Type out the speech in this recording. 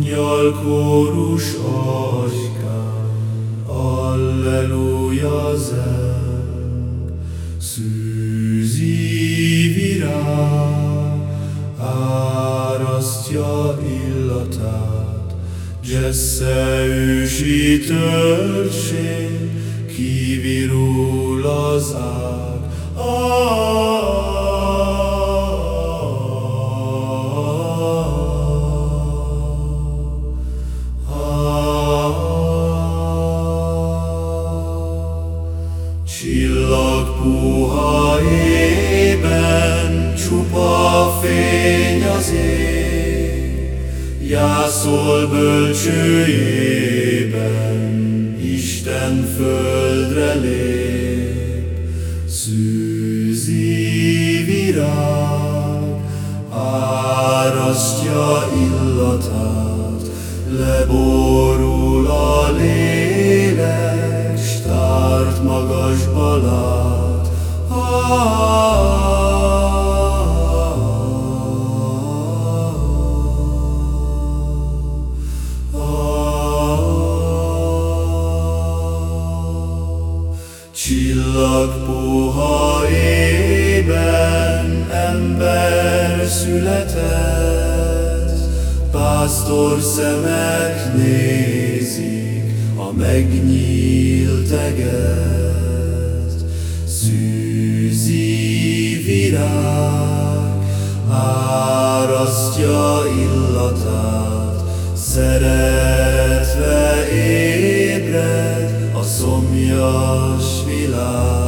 angyal kórus ajkán, Alleluja zeng, szűzi virág, árasztja illatát, Jesse ősi törzsén, kivirul az ág. Az Jászol bölcsőjében, Isten földre lép. Szűzi virág, árasztja illatát, Leborul a lélek, s tárt magasba. Csillag puha ében ember született, Pásztor szemek nézik a megnyílt eget. Szűzi virág, árasztja illatát, Szeretve ébred a szomjas világ.